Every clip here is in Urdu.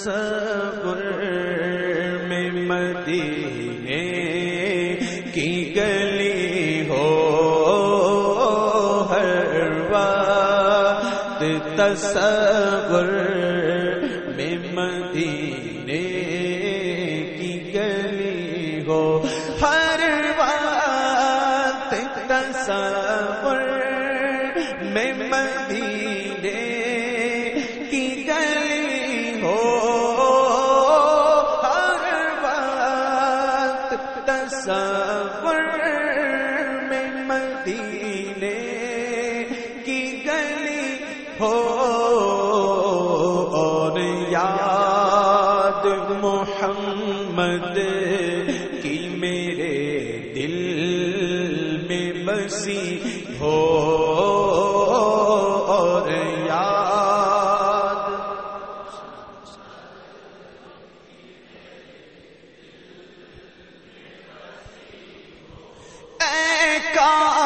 تصور میں مدینے کی گلی ہو، ہر وقت تصور میں مدینے کی گلی ہو، ہر وقت تصور میں مدینے بسی ہو اور یاد۔ اے کا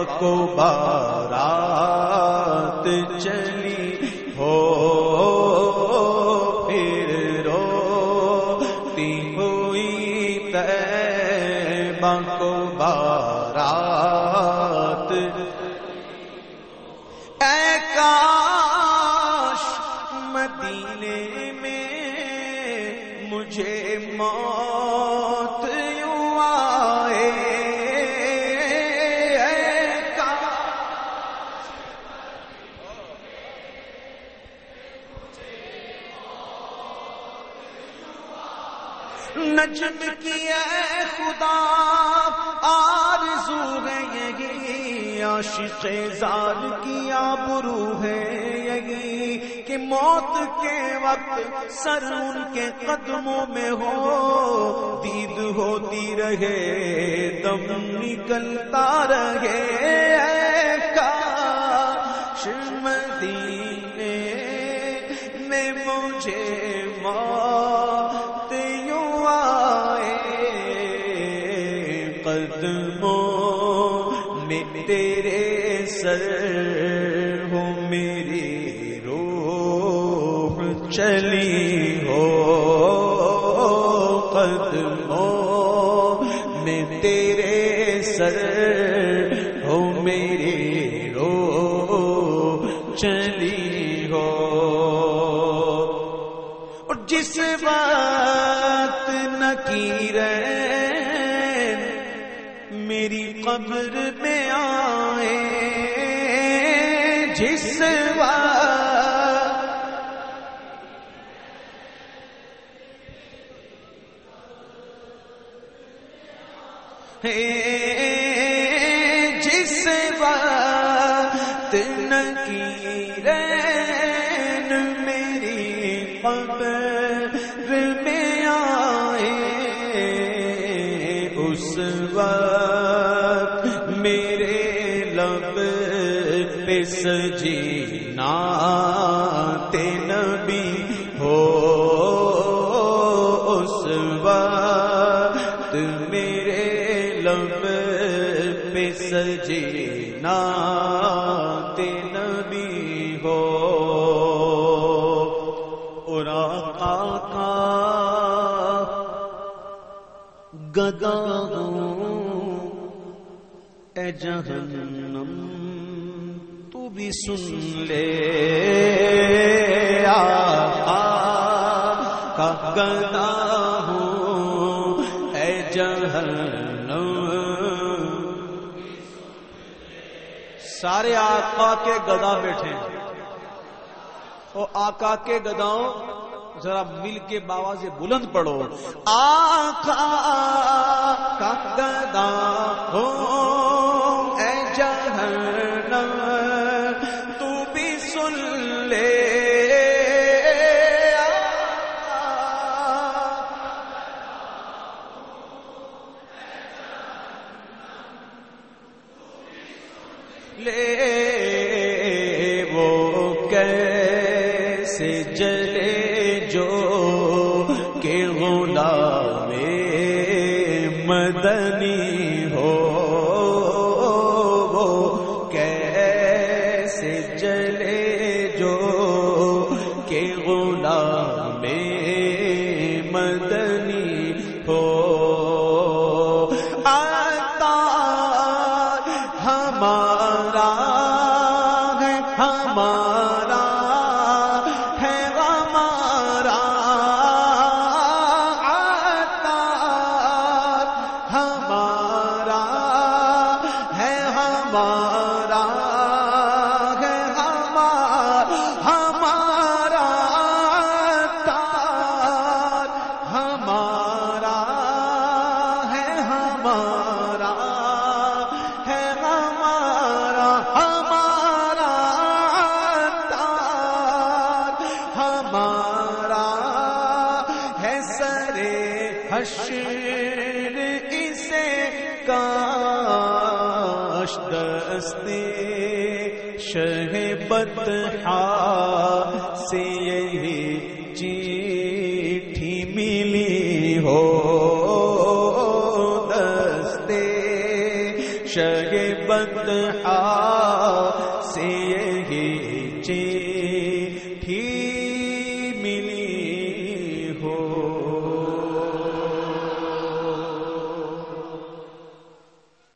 تے باکو بارات چلی ہو، پھر روتی ہوئی تے باکو بارات۔ اے کاش مدینے میں مجھے موت نجم کی اے خدا، آرزو ہے یہی، عاشق زار کی آبرو ہے یہی، کہ موت کے وقت سر ان کے قدموں میں ہو، دید ہوتی رہے، دم نکلتا رہے اے کاش مدینے میں مجھے موت تیرے سر ہو میری روح چلی ہو قدموں میں تیرے سر ہو میری روح چلی ہو اور جس بات نکیر میری قبر میں جس بات نکیر میری قبر میں آئے اس وقت میرے لب پہ سجی پہ سجی نبی ہو۔ اور آقا کا گدا ہوں اے جہنم تو بھی سن لے۔ آقا کا گدا سارے آقا کے گدا بیٹھے ہیں۔ وہ آقا کے گداؤں، ذرا مل کے بابا سے بلند پڑھو۔ آقا کا گدا ہو اے جہنم، تو بھی سن لے۔ لے، وہ کیسے جلے جو کہ غلام مدنی ہو، وہ کیسے جلے جو کہ غلام مدنی ہو۔ حشر اسے کاش دستے شہ بطحا سے یہی چیٹھی ملی ہو دستے شہ بطحا